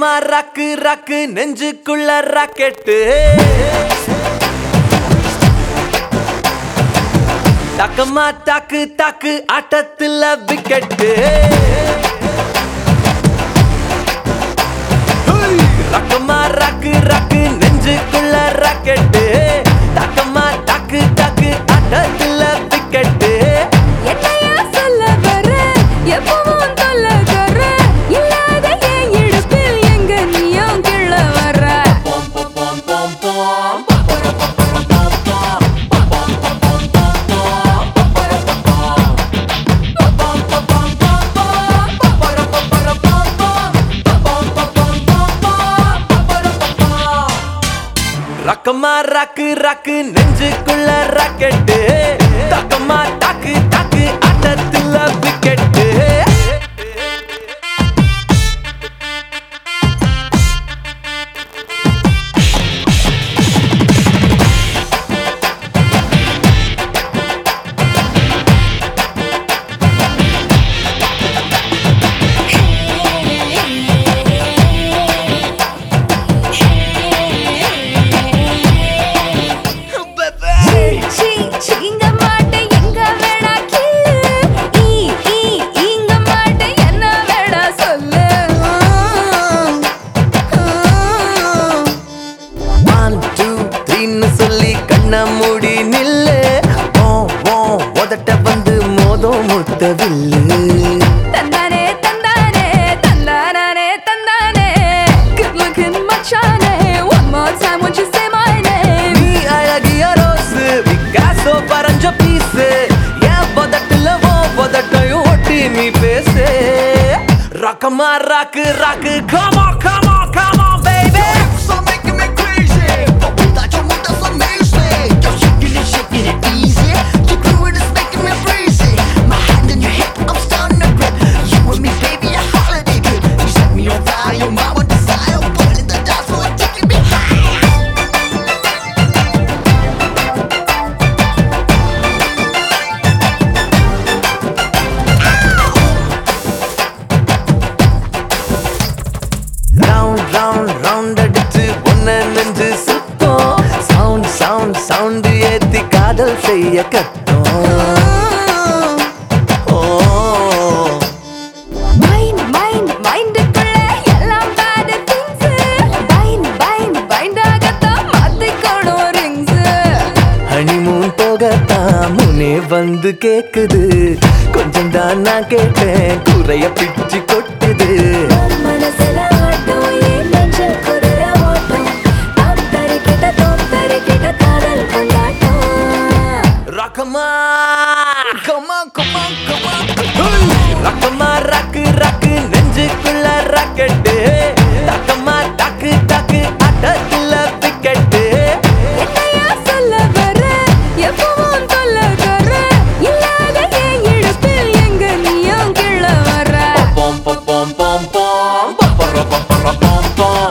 ரக்கமா ரக்கு ரக்கு நெஞ்சுக்குள்ள ராக்கெட்டு. டக்கமா தாக்கு தாக்கு ஆட்டத்துல விக்கெட்டு. ரக்கமா ரக்கு ரக்கு நெஞ்சுக்குள்ள பக்கமா ராக்கு ராக்கு நெஞ்சுக்குள்ள ராக்கெட் த்ரீன்னு சொல்லி கண்ண மூடி நில்லு. ஓ ஓ உதட்ட வந்து மோதம் முத்தவில்லு தந்தானே தந்தானே தந்தானே தந்தானே. good looking மச்சானே one more time won't you say my name. நீ அழகிய ரோஸு பிகாசோ பறஞ்ச பீஸு. என் பதட்டுல ஓ பதட்டையும் ஒட்டி நீ பேசு. ரக்கமா ராக்கு ராக்கு come முனே வந்து கேக்குது. கொஞ்சம் தான் நான் கேட்டேன். குறைய பிச்சு pom, pom, pom, pom, pom, pom, pom.